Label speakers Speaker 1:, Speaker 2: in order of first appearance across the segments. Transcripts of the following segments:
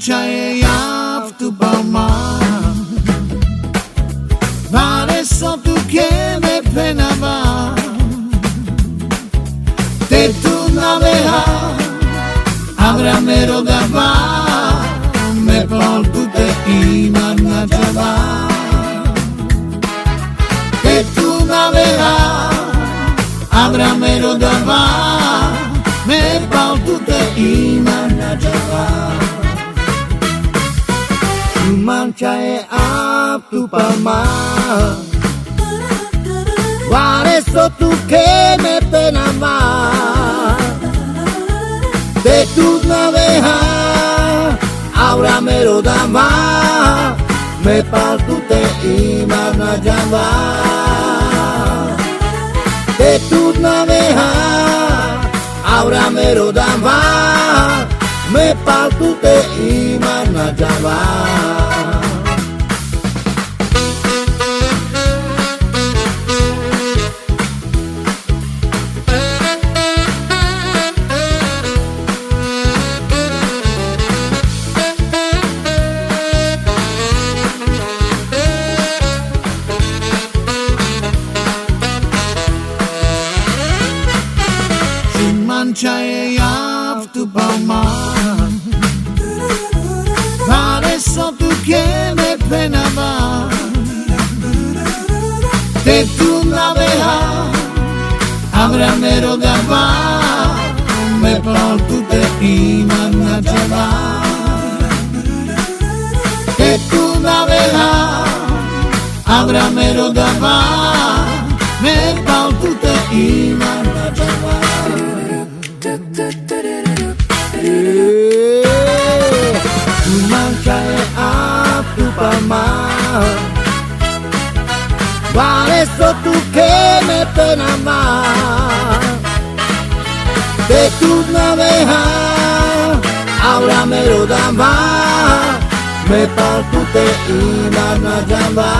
Speaker 1: Męczaje ja w tu vare so tu che me pena va. Te tu navega Abrame rogar manchae a tu palma. eso tú que me pena más de tus navejas, ahora me lo da más, me te y más llama. De tus navejas, ahora me lo da más, me te y más llama. panchaye yaptı bana Pareso tu que me pena Te tu naveja Abra mero gaba Me pal tu te iman na java Te tu naveja Abra mero gaba Me pal tu te iman Mankai aku pamah Parezo tu que me pena más. De tu naveja Ahora me lo da más. Me palpute y mana llama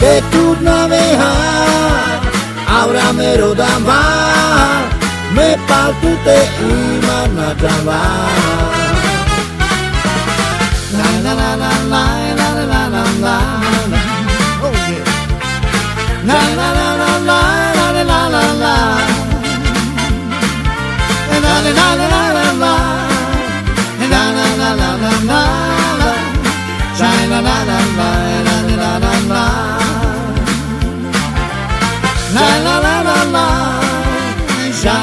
Speaker 1: De tu naveja Ahora me lo da más. ante imana dama na na na na na na na na.